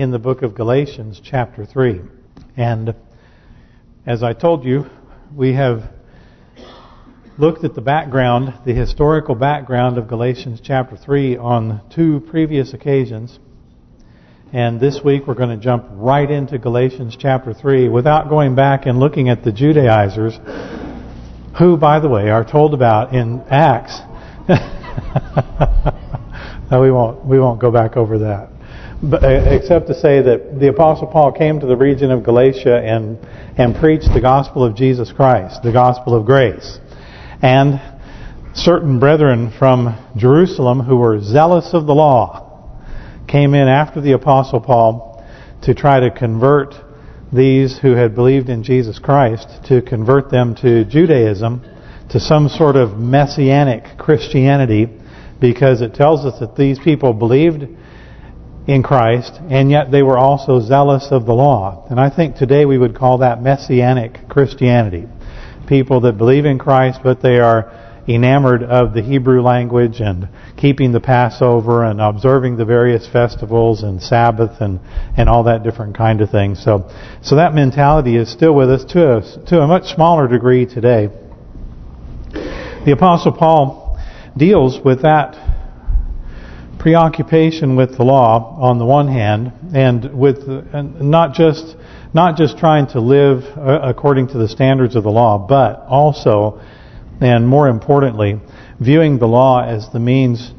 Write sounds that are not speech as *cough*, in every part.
in the book of Galatians chapter 3. And as I told you, we have looked at the background, the historical background of Galatians chapter 3 on two previous occasions. And this week we're going to jump right into Galatians chapter 3 without going back and looking at the Judaizers, who, by the way, are told about in Acts. *laughs* no, we won't. We won't go back over that. Uh, except to say that the Apostle Paul came to the region of Galatia and and preached the gospel of Jesus Christ, the gospel of grace. And certain brethren from Jerusalem who were zealous of the law came in after the Apostle Paul to try to convert these who had believed in Jesus Christ, to convert them to Judaism, to some sort of messianic Christianity, because it tells us that these people believed in Christ, and yet they were also zealous of the law. And I think today we would call that messianic Christianity. People that believe in Christ, but they are enamored of the Hebrew language and keeping the Passover and observing the various festivals and Sabbath and and all that different kind of thing. So so that mentality is still with us to a, to a much smaller degree today. The Apostle Paul deals with that preoccupation with the law on the one hand and with and not just not just trying to live uh, according to the standards of the law but also and more importantly, viewing the law as the means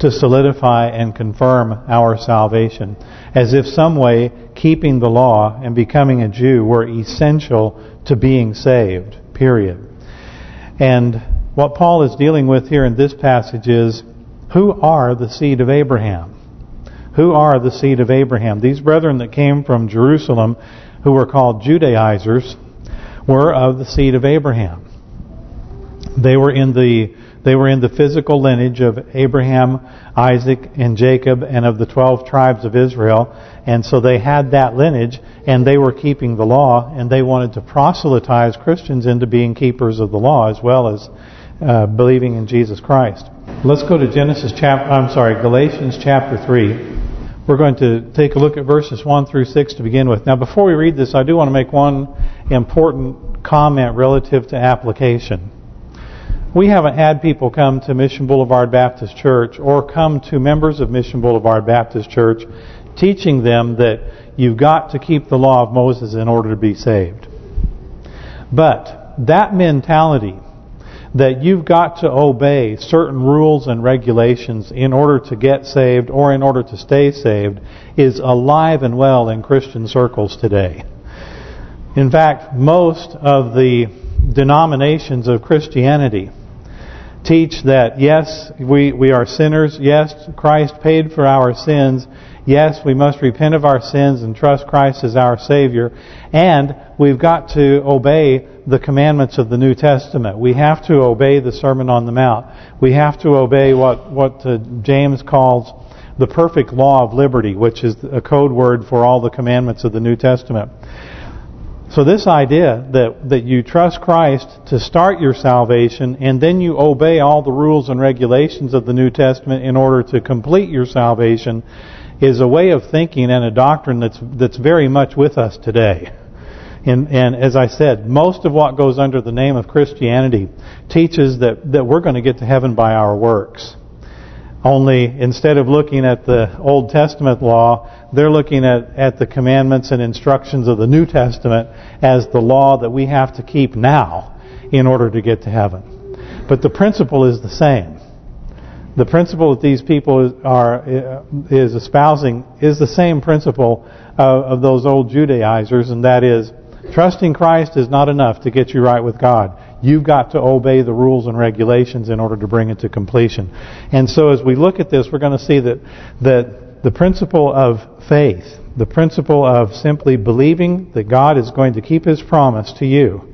to solidify and confirm our salvation, as if some way keeping the law and becoming a Jew were essential to being saved, period. And what Paul is dealing with here in this passage is, who are the seed of Abraham? Who are the seed of Abraham? These brethren that came from Jerusalem, who were called Judaizers, were of the seed of Abraham. They were in the they were in the physical lineage of Abraham, Isaac, and Jacob, and of the 12 tribes of Israel. And so they had that lineage, and they were keeping the law, and they wanted to proselytize Christians into being keepers of the law, as well as uh, believing in Jesus Christ. Let's go to Genesis chapter, I'm sorry, Galatians chapter 3. We're going to take a look at verses 1 through 6 to begin with. Now, before we read this, I do want to make one important comment relative to application we haven't had people come to Mission Boulevard Baptist Church or come to members of Mission Boulevard Baptist Church teaching them that you've got to keep the law of Moses in order to be saved. But that mentality that you've got to obey certain rules and regulations in order to get saved or in order to stay saved is alive and well in Christian circles today. In fact, most of the denominations of Christianity teach that, yes, we, we are sinners. Yes, Christ paid for our sins. Yes, we must repent of our sins and trust Christ as our Savior. And we've got to obey the commandments of the New Testament. We have to obey the Sermon on the Mount. We have to obey what, what uh, James calls the perfect law of liberty, which is a code word for all the commandments of the New Testament. So this idea that, that you trust Christ to start your salvation and then you obey all the rules and regulations of the New Testament in order to complete your salvation is a way of thinking and a doctrine that's that's very much with us today. And, and as I said, most of what goes under the name of Christianity teaches that, that we're going to get to heaven by our works. Only instead of looking at the Old Testament law, they're looking at, at the commandments and instructions of the New Testament as the law that we have to keep now in order to get to heaven. But the principle is the same. The principle that these people are is espousing is the same principle of, of those old Judaizers, and that is trusting Christ is not enough to get you right with God. You've got to obey the rules and regulations in order to bring it to completion. And so as we look at this, we're going to see that that the principle of faith, the principle of simply believing that God is going to keep His promise to you,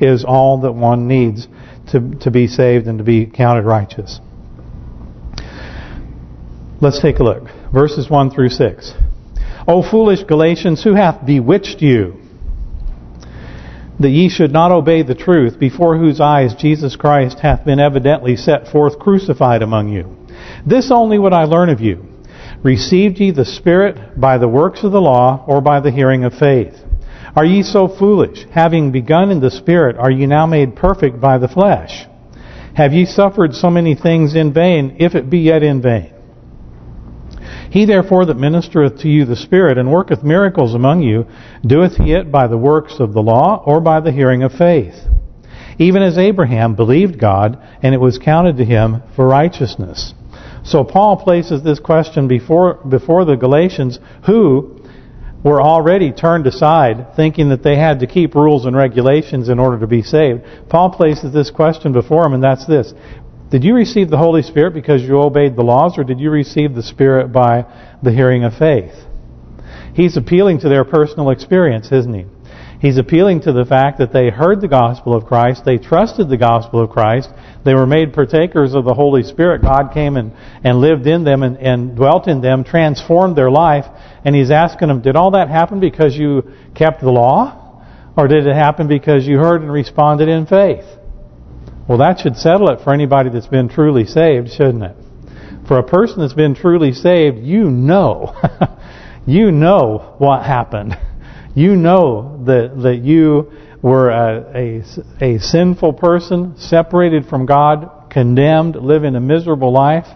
is all that one needs to to be saved and to be counted righteous. Let's take a look. Verses 1 through 6. O foolish Galatians, who hath bewitched you? That ye should not obey the truth, before whose eyes Jesus Christ hath been evidently set forth crucified among you. This only would I learn of you. Received ye the Spirit by the works of the law, or by the hearing of faith? Are ye so foolish? Having begun in the Spirit, are ye now made perfect by the flesh? Have ye suffered so many things in vain, if it be yet in vain? He therefore that ministereth to you the Spirit, and worketh miracles among you, doeth he it by the works of the law, or by the hearing of faith? Even as Abraham believed God, and it was counted to him for righteousness. So Paul places this question before before the Galatians who were already turned aside thinking that they had to keep rules and regulations in order to be saved. Paul places this question before them and that's this. Did you receive the Holy Spirit because you obeyed the laws or did you receive the Spirit by the hearing of faith? He's appealing to their personal experience, isn't he? He's appealing to the fact that they heard the gospel of Christ, they trusted the gospel of Christ, they were made partakers of the Holy Spirit. God came and, and lived in them and, and dwelt in them, transformed their life, and he's asking them, did all that happen because you kept the law? Or did it happen because you heard and responded in faith? Well, that should settle it for anybody that's been truly saved, shouldn't it? For a person that's been truly saved, you know. *laughs* you know what happened. You know that that you were a, a, a sinful person, separated from God, condemned, living a miserable life,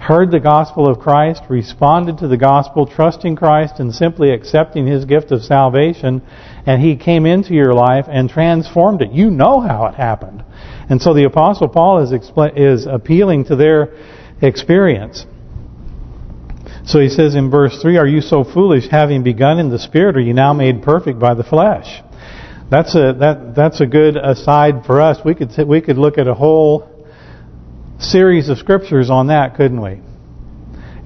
heard the gospel of Christ, responded to the gospel, trusting Christ and simply accepting His gift of salvation, and He came into your life and transformed it. You know how it happened. And so the Apostle Paul is is appealing to their experience. So he says in verse 3, Are you so foolish, having begun in the Spirit, are you now made perfect by the flesh? That's a that that's a good aside for us. We could we could look at a whole series of scriptures on that, couldn't we?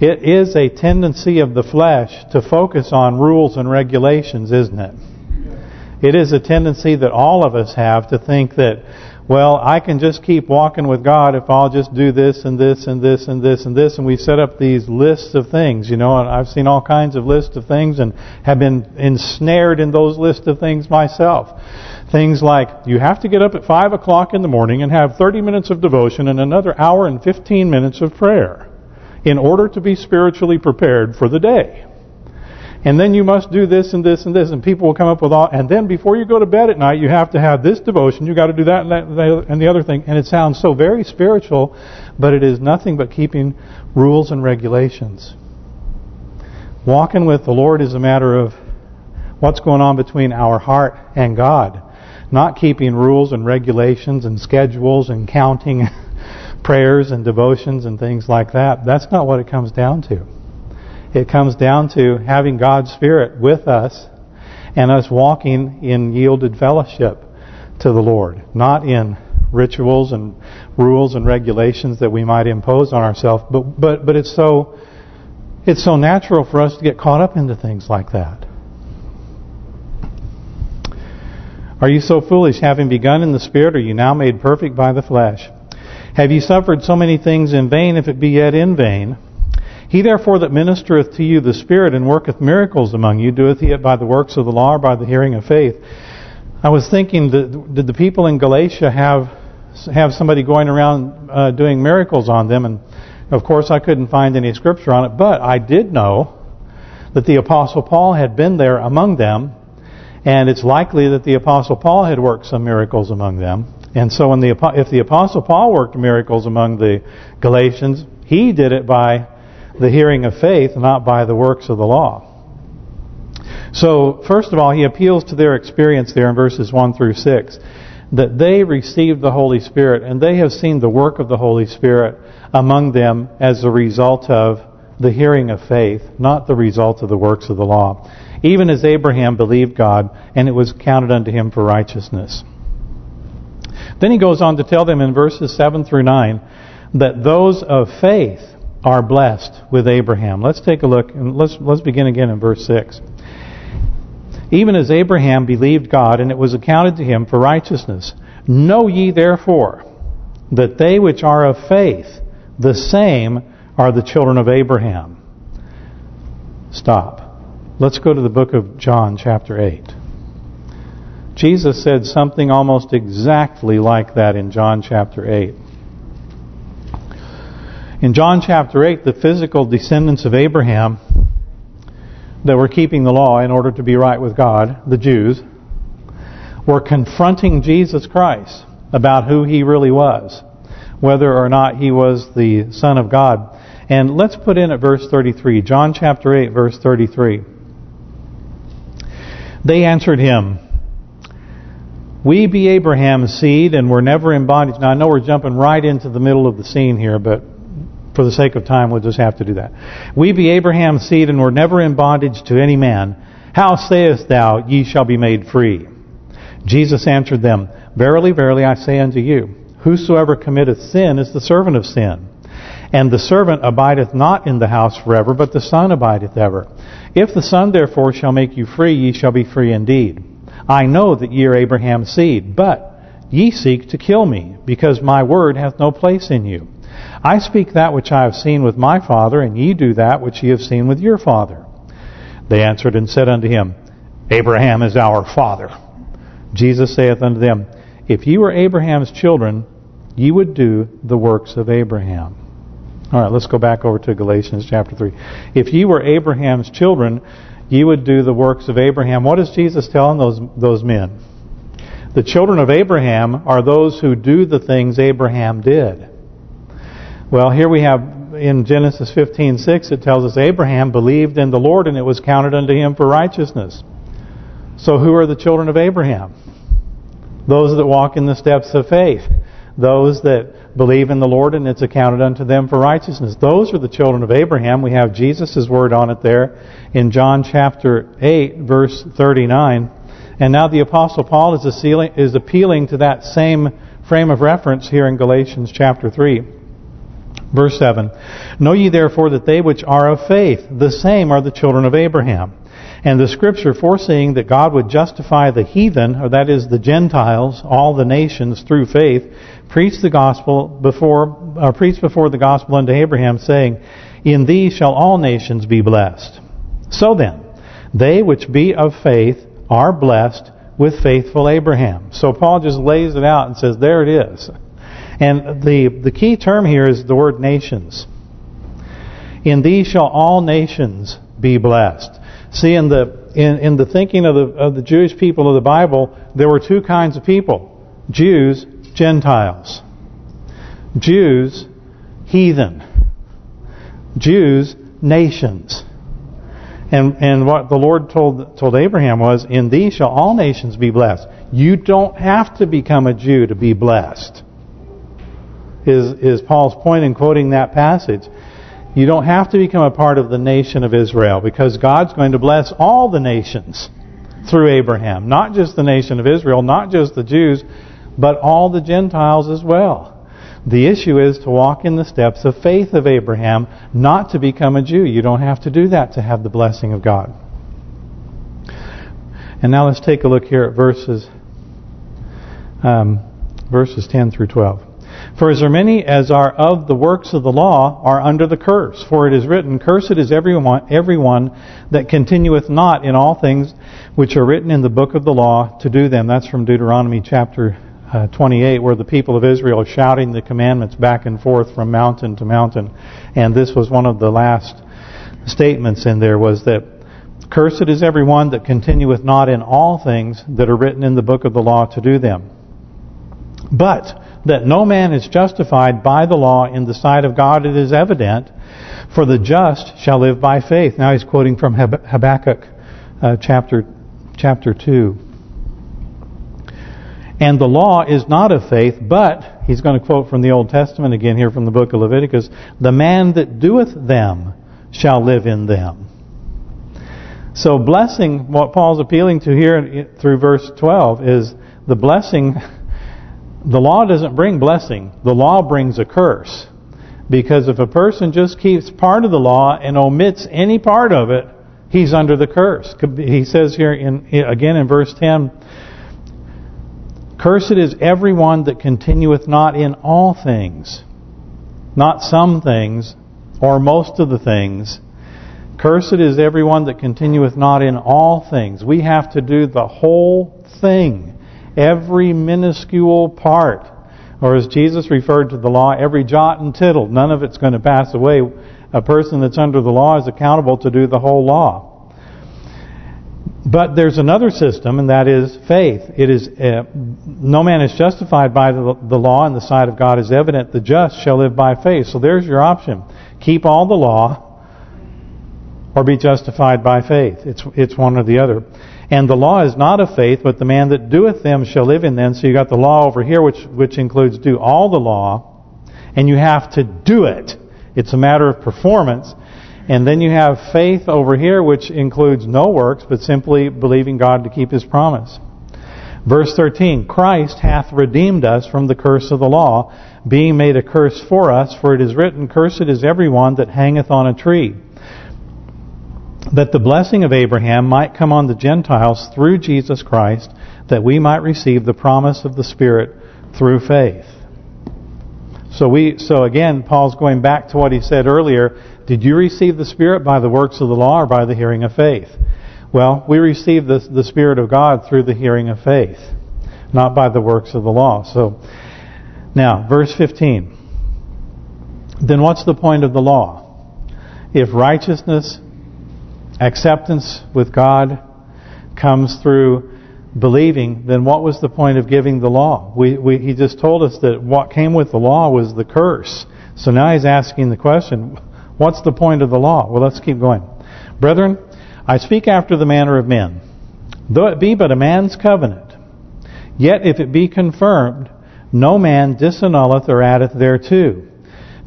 It is a tendency of the flesh to focus on rules and regulations, isn't it? It is a tendency that all of us have to think that well, I can just keep walking with God if I'll just do this and this and this and this and this. And we set up these lists of things, you know, and I've seen all kinds of lists of things and have been ensnared in those lists of things myself. Things like, you have to get up at 5 o'clock in the morning and have 30 minutes of devotion and another hour and 15 minutes of prayer in order to be spiritually prepared for the day and then you must do this and this and this, and people will come up with all, and then before you go to bed at night, you have to have this devotion, you got to do that and, that and the other thing, and it sounds so very spiritual, but it is nothing but keeping rules and regulations. Walking with the Lord is a matter of what's going on between our heart and God, not keeping rules and regulations and schedules and counting *laughs* prayers and devotions and things like that. That's not what it comes down to. It comes down to having God's Spirit with us and us walking in yielded fellowship to the Lord, not in rituals and rules and regulations that we might impose on ourselves. But but but it's so it's so natural for us to get caught up into things like that. Are you so foolish, having begun in the Spirit, are you now made perfect by the flesh? Have you suffered so many things in vain, if it be yet in vain? He therefore that ministereth to you the Spirit and worketh miracles among you, doeth he it by the works of the law or by the hearing of faith? I was thinking, that, did the people in Galatia have have somebody going around uh, doing miracles on them? And of course I couldn't find any scripture on it, but I did know that the Apostle Paul had been there among them, and it's likely that the Apostle Paul had worked some miracles among them. And so the if the Apostle Paul worked miracles among the Galatians, he did it by the hearing of faith, not by the works of the law. So, first of all, he appeals to their experience there in verses 1 through 6, that they received the Holy Spirit, and they have seen the work of the Holy Spirit among them as a result of the hearing of faith, not the result of the works of the law. Even as Abraham believed God, and it was counted unto him for righteousness. Then he goes on to tell them in verses 7 through 9 that those of faith are blessed with Abraham. Let's take a look and let's let's begin again in verse 6. Even as Abraham believed God and it was accounted to him for righteousness. Know ye therefore that they which are of faith, the same are the children of Abraham. Stop. Let's go to the book of John chapter 8. Jesus said something almost exactly like that in John chapter 8. In John chapter 8, the physical descendants of Abraham that were keeping the law in order to be right with God, the Jews, were confronting Jesus Christ about who he really was, whether or not he was the Son of God. And let's put in at verse 33, John chapter 8, verse 33. They answered him, We be Abraham's seed and were never in bondage. Now I know we're jumping right into the middle of the scene here, but for the sake of time we'll just have to do that. We be Abraham's seed and were never in bondage to any man. How sayest thou, ye shall be made free? Jesus answered them, Verily, verily, I say unto you, Whosoever committeth sin is the servant of sin. And the servant abideth not in the house forever, but the Son abideth ever. If the Son therefore shall make you free, ye shall be free indeed. I know that ye are Abraham's seed, but ye seek to kill me, because my word hath no place in you. I speak that which I have seen with my father, and ye do that which ye have seen with your father. They answered and said unto him, Abraham is our father. Jesus saith unto them, If ye were Abraham's children, ye would do the works of Abraham. All right, let's go back over to Galatians chapter 3. If ye were Abraham's children, ye would do the works of Abraham. What is Jesus telling those those men? The children of Abraham are those who do the things Abraham did. Well, here we have in Genesis 15:6 it tells us Abraham believed in the Lord and it was counted unto him for righteousness. So who are the children of Abraham? Those that walk in the steps of faith. Those that believe in the Lord and it's accounted unto them for righteousness. Those are the children of Abraham. We have Jesus' word on it there in John chapter 8 verse 39. And now the Apostle Paul is appealing to that same frame of reference here in Galatians chapter 3. Verse 7, Know ye therefore that they which are of faith, the same are the children of Abraham. And the Scripture foreseeing that God would justify the heathen, or that is the Gentiles, all the nations through faith, preached the gospel before, or preached before the gospel unto Abraham, saying, In thee shall all nations be blessed. So then, they which be of faith are blessed with faithful Abraham. So Paul just lays it out and says, there it is. And the the key term here is the word nations. In these shall all nations be blessed. See, in the in in the thinking of the of the Jewish people of the Bible, there were two kinds of people: Jews, Gentiles. Jews, heathen. Jews, nations. And and what the Lord told told Abraham was, in these shall all nations be blessed. You don't have to become a Jew to be blessed is, is Paul's point in quoting that passage. You don't have to become a part of the nation of Israel because God's going to bless all the nations through Abraham. Not just the nation of Israel, not just the Jews, but all the Gentiles as well. The issue is to walk in the steps of faith of Abraham, not to become a Jew. You don't have to do that to have the blessing of God. And now let's take a look here at verses um, verses 10 through 12. For as many as are of the works of the law are under the curse. For it is written, Cursed is everyone, everyone that continueth not in all things which are written in the book of the law to do them. That's from Deuteronomy chapter uh, 28, where the people of Israel are shouting the commandments back and forth from mountain to mountain. And this was one of the last statements in there was that Cursed is everyone that continueth not in all things that are written in the book of the law to do them. But that no man is justified by the law in the sight of God, it is evident, for the just shall live by faith. Now he's quoting from Habakkuk uh, chapter chapter 2. And the law is not of faith, but, he's going to quote from the Old Testament again here from the book of Leviticus, the man that doeth them shall live in them. So blessing, what Paul's appealing to here through verse 12 is the blessing *laughs* the law doesn't bring blessing. The law brings a curse. Because if a person just keeps part of the law and omits any part of it, he's under the curse. He says here in again in verse 10, Cursed is everyone that continueth not in all things, not some things, or most of the things. Cursed is everyone that continueth not in all things. We have to do the whole thing every minuscule part. Or as Jesus referred to the law, every jot and tittle, none of it's going to pass away. A person that's under the law is accountable to do the whole law. But there's another system, and that is faith. It is uh, no man is justified by the, the law, and the sight of God is evident. The just shall live by faith. So there's your option: keep all the law, or be justified by faith. It's it's one or the other. And the law is not of faith, but the man that doeth them shall live in them. So you got the law over here, which which includes do all the law, and you have to do it. It's a matter of performance. And then you have faith over here, which includes no works, but simply believing God to keep His promise. Verse 13, Christ hath redeemed us from the curse of the law, being made a curse for us, for it is written, Cursed is everyone that hangeth on a tree. That the blessing of Abraham might come on the Gentiles through Jesus Christ, that we might receive the promise of the Spirit through faith. So we, so again, Paul's going back to what he said earlier. Did you receive the Spirit by the works of the law or by the hearing of faith? Well, we receive the, the Spirit of God through the hearing of faith, not by the works of the law. So, now, verse 15. Then what's the point of the law? If righteousness, acceptance with God comes through believing, then what was the point of giving the law? We, we, he just told us that what came with the law was the curse. So now he's asking the question, what's the point of the law? Well, let's keep going. Brethren, I speak after the manner of men. Though it be but a man's covenant, yet if it be confirmed, no man disannulleth or addeth thereto.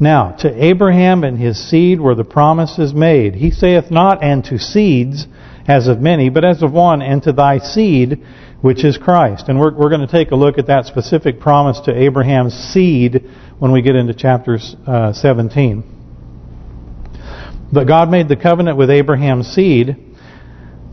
Now, to Abraham and his seed were the promises made. He saith not, and to seeds, as of many, but as of one, and to thy seed, which is Christ. And we're, we're going to take a look at that specific promise to Abraham's seed when we get into chapter uh, 17. But God made the covenant with Abraham's seed,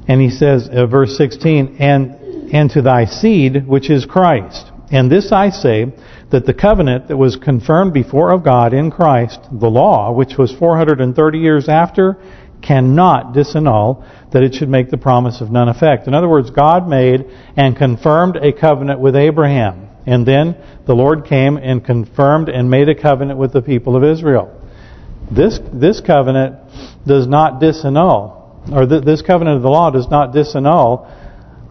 and he says, uh, verse 16, and and to thy seed, which is Christ. And this I say, that the covenant that was confirmed before of God in Christ, the law, which was 430 years after, cannot disannul that it should make the promise of none effect. In other words, God made and confirmed a covenant with Abraham. And then the Lord came and confirmed and made a covenant with the people of Israel. This this covenant does not disannul, or th this covenant of the law does not disannul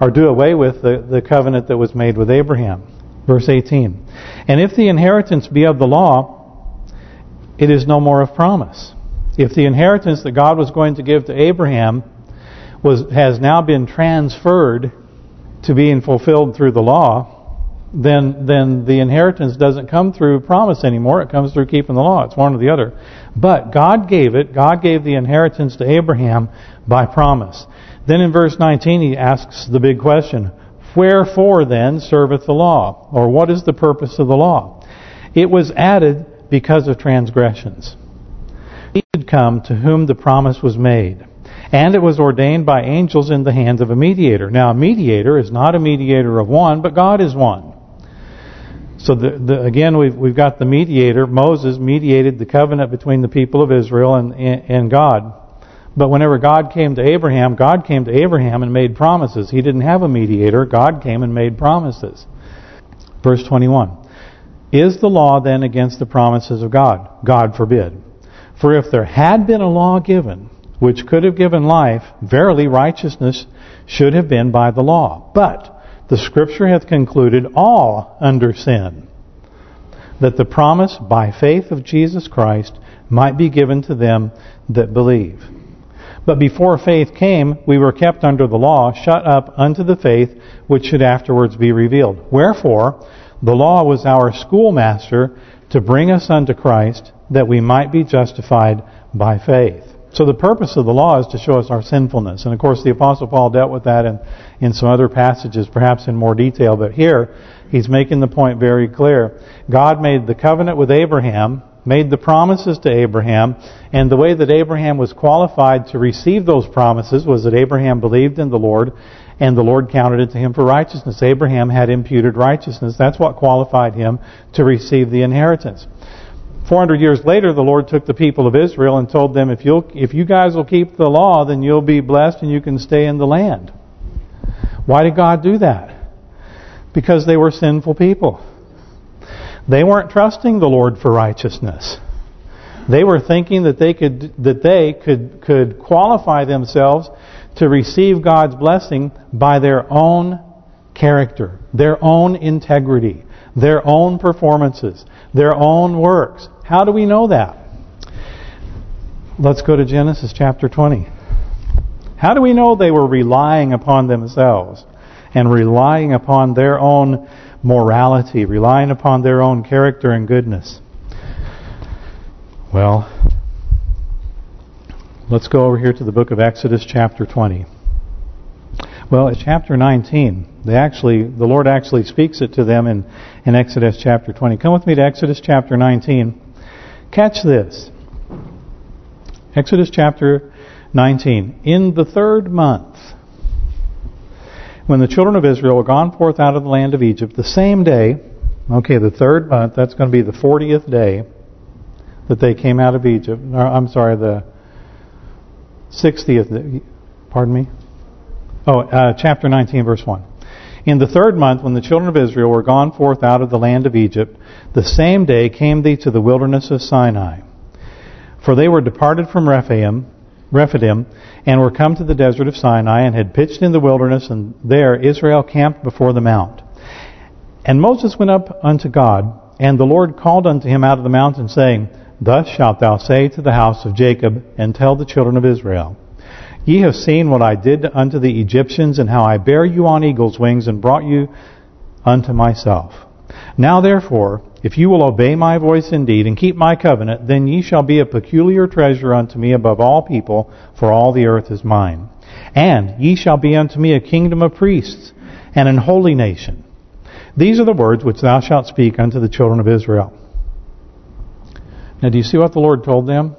or do away with the, the covenant that was made with Abraham. Verse 18. And if the inheritance be of the law, it is no more of promise. If the inheritance that God was going to give to Abraham was has now been transferred to being fulfilled through the law, then then the inheritance doesn't come through promise anymore. It comes through keeping the law. It's one or the other. But God gave it. God gave the inheritance to Abraham by promise. Then in verse 19 he asks the big question, Wherefore then serveth the law? Or what is the purpose of the law? It was added because of transgressions He should come to whom the promise was made. And it was ordained by angels in the hands of a mediator. Now, a mediator is not a mediator of one, but God is one. So the, the, again, we've we've got the mediator. Moses mediated the covenant between the people of Israel and and God. But whenever God came to Abraham, God came to Abraham and made promises. He didn't have a mediator. God came and made promises. Verse 21. Is the law then against the promises of God? God forbid. For if there had been a law given, which could have given life, verily righteousness should have been by the law. But the Scripture hath concluded all under sin, that the promise by faith of Jesus Christ might be given to them that believe. But before faith came, we were kept under the law, shut up unto the faith which should afterwards be revealed. Wherefore, the law was our schoolmaster to bring us unto Christ, that we might be justified by faith. So the purpose of the law is to show us our sinfulness. And of course the Apostle Paul dealt with that in, in some other passages, perhaps in more detail. But here, he's making the point very clear. God made the covenant with Abraham, made the promises to Abraham, and the way that Abraham was qualified to receive those promises was that Abraham believed in the Lord, and the Lord counted it to him for righteousness. Abraham had imputed righteousness. That's what qualified him to receive the inheritance. 400 years later, the Lord took the people of Israel and told them, if you'll if you guys will keep the law, then you'll be blessed and you can stay in the land. Why did God do that? Because they were sinful people. They weren't trusting the Lord for righteousness. They were thinking that they could that they could could qualify themselves to receive God's blessing by their own character, their own integrity, their own performances, their own works. How do we know that? Let's go to Genesis chapter 20. How do we know they were relying upon themselves and relying upon their own morality, relying upon their own character and goodness? Well, let's go over here to the book of Exodus chapter 20. Well, it's chapter 19. They actually, the Lord actually speaks it to them in, in Exodus chapter 20. Come with me to Exodus chapter 19. Catch this. Exodus chapter 19. In the third month, when the children of Israel were gone forth out of the land of Egypt, the same day, okay, the third month, that's going to be the 40th day that they came out of Egypt. I'm sorry, the 60th, pardon me? Oh, uh, chapter 19, verse 1. In the third month, when the children of Israel were gone forth out of the land of Egypt, the same day came they to the wilderness of Sinai. For they were departed from Rephaim, Rephidim, and were come to the desert of Sinai, and had pitched in the wilderness, and there Israel camped before the mount. And Moses went up unto God, and the Lord called unto him out of the mountain, saying, Thus shalt thou say to the house of Jacob, and tell the children of Israel, Ye have seen what I did unto the Egyptians, and how I bare you on eagle's wings, and brought you unto myself. Now therefore, if you will obey my voice indeed and keep my covenant, then ye shall be a peculiar treasure unto me above all people, for all the earth is mine. And ye shall be unto me a kingdom of priests, and an holy nation. These are the words which thou shalt speak unto the children of Israel. Now do you see what the Lord told them?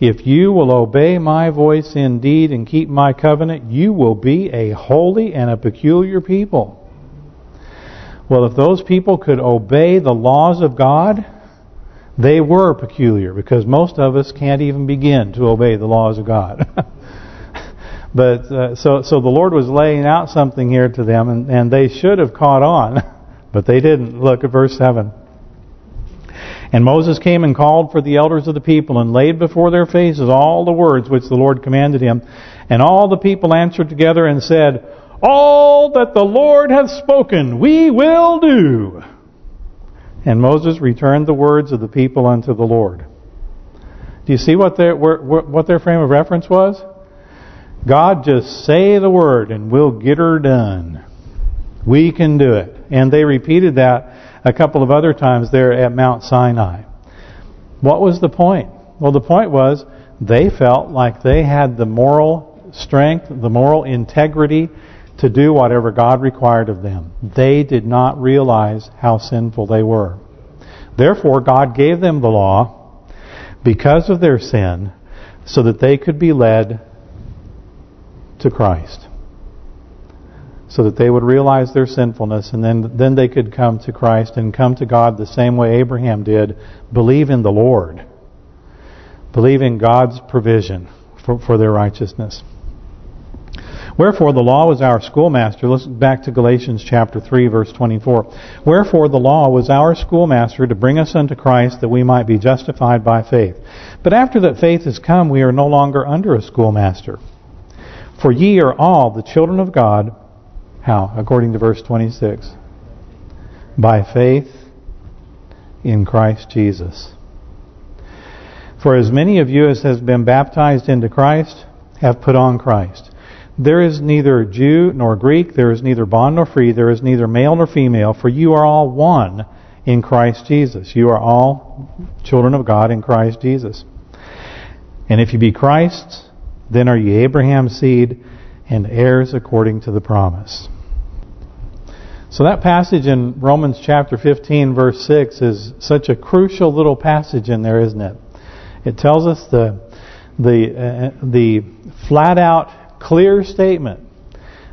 If you will obey my voice indeed and keep my covenant, you will be a holy and a peculiar people. Well, if those people could obey the laws of God, they were peculiar because most of us can't even begin to obey the laws of God. *laughs* but uh, so so the Lord was laying out something here to them and, and they should have caught on, *laughs* but they didn't. Look at verse 7. And Moses came and called for the elders of the people and laid before their faces all the words which the Lord commanded him. And all the people answered together and said, all that the Lord hath spoken, we will do. And Moses returned the words of the people unto the Lord. Do you see what their what their frame of reference was? God just say the word and we'll get her done. We can do it. And they repeated that a couple of other times there at Mount Sinai. What was the point? Well, the point was they felt like they had the moral strength, the moral integrity to do whatever God required of them. They did not realize how sinful they were. Therefore, God gave them the law because of their sin so that they could be led to Christ. So that they would realize their sinfulness and then then they could come to Christ and come to God the same way Abraham did. Believe in the Lord. Believe in God's provision for, for their righteousness. Wherefore the law was our schoolmaster. Let's back to Galatians chapter 3 verse 24. Wherefore the law was our schoolmaster to bring us unto Christ that we might be justified by faith. But after that faith is come, we are no longer under a schoolmaster. For ye are all the children of God. How? According to verse 26. By faith in Christ Jesus. For as many of you as has been baptized into Christ have put on Christ. There is neither Jew nor Greek, there is neither bond nor free, there is neither male nor female, for you are all one in Christ Jesus. You are all children of God in Christ Jesus. And if you be Christ's, then are ye Abraham's seed and heirs according to the promise. So that passage in Romans chapter 15 verse 6 is such a crucial little passage in there, isn't it? It tells us the the uh, the flat out clear statement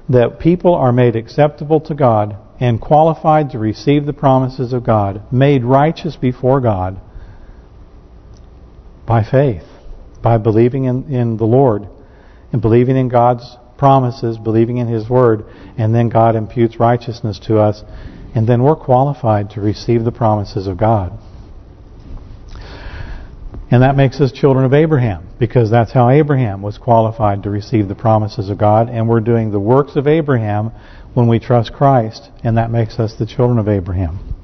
that people are made acceptable to God and qualified to receive the promises of God, made righteous before God by faith, by believing in, in the Lord and believing in God's promises, believing in His Word, and then God imputes righteousness to us And then we're qualified to receive the promises of God. And that makes us children of Abraham, because that's how Abraham was qualified to receive the promises of God. And we're doing the works of Abraham when we trust Christ, and that makes us the children of Abraham.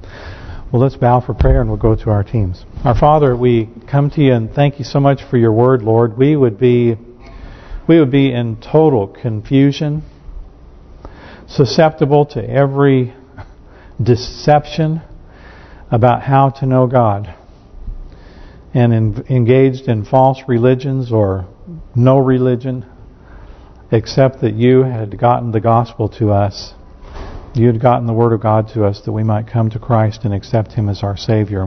Well, let's bow for prayer and we'll go to our teams. Our Father, we come to you and thank you so much for your word, Lord. We would be we would be in total confusion, susceptible to every deception about how to know God and in, engaged in false religions or no religion except that you had gotten the gospel to us. You had gotten the word of God to us that we might come to Christ and accept Him as our Savior.